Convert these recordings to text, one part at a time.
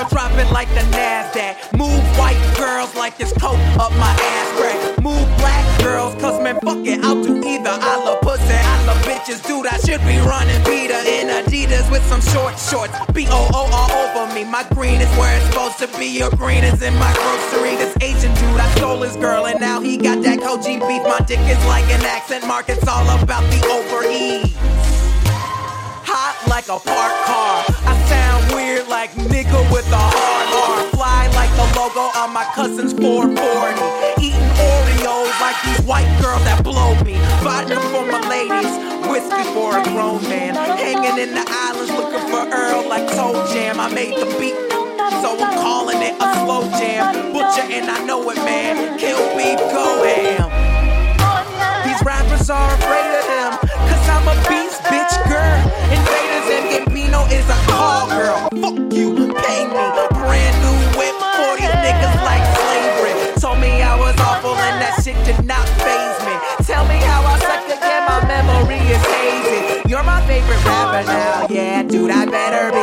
girl drop it like the NASDAQ. Move white girls like this coat up my ass crack. Move black girls, cause man, fuck it, I'll do either. I love pussy, I love bitches, dude. I should be running Peter in Adidas with some short shorts. B O O all over me. My green is where it's supposed to be. Your green is in my grocery. This Asian dude, I stole his girl, and now he got that Kobe beef. My dick is like an accent mark, it's all about the overeat. Hot like a on my cousin's 440. Eating Oreos like these white girls that blow me. Vodka for my ladies, whiskey for a grown man. Hanging in the islands looking for Earl like Toe Jam. I made the beat. So I'm calling it a slow now, yeah, dude, I better be.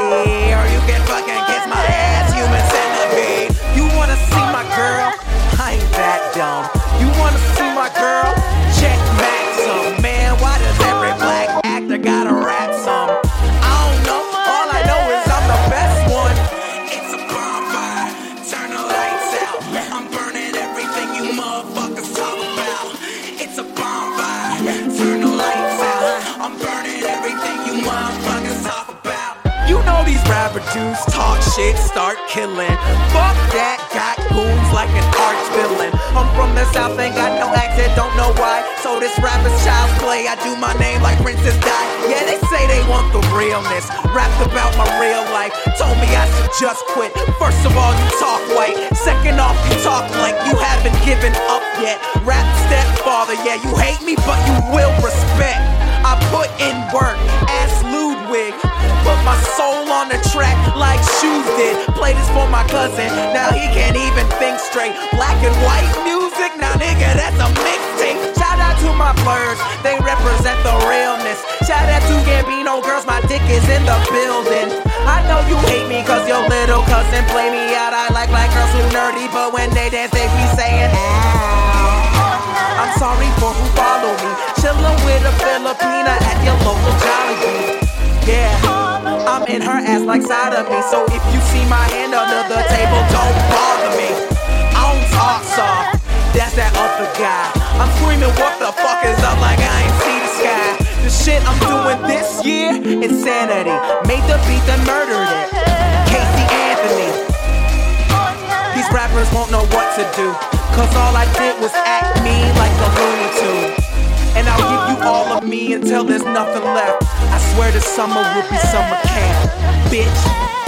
Talk shit, start killing. Fuck that, got goons like an arch villain. I'm from the south, ain't got no accent, don't know why. So this rapper's child's play, I do my name like Princess Di. Yeah, they say they want the realness. Rapped about my real life, told me I should just quit. First of all, you talk white. Second off, you talk like you haven't given up yet. Rap stepfather, yeah, you hate me, but you will respect. I put in work, did. Play this for my cousin, now he can't even think straight. Black and white music, now nigga, that's a mixtape. Shout out to my blurs, they represent the realness. Shout out to Gambino girls, my dick is in the building. I know you hate me cause your little cousin play me out. I like black girls who nerdy, like side of me. So if you see my hand under the table, don't bother me. I don't talk soft, that's that other guy. I'm screaming, what the fuck is up like I ain't see the sky. The shit I'm doing this year, insanity. Made the beat that murdered it. Casey Anthony. These rappers won't know what to do. Cause all I did was act me like a Looney Tune. And I'll give you all of me until there's nothing left. Swear this summer will be summer camp, bitch.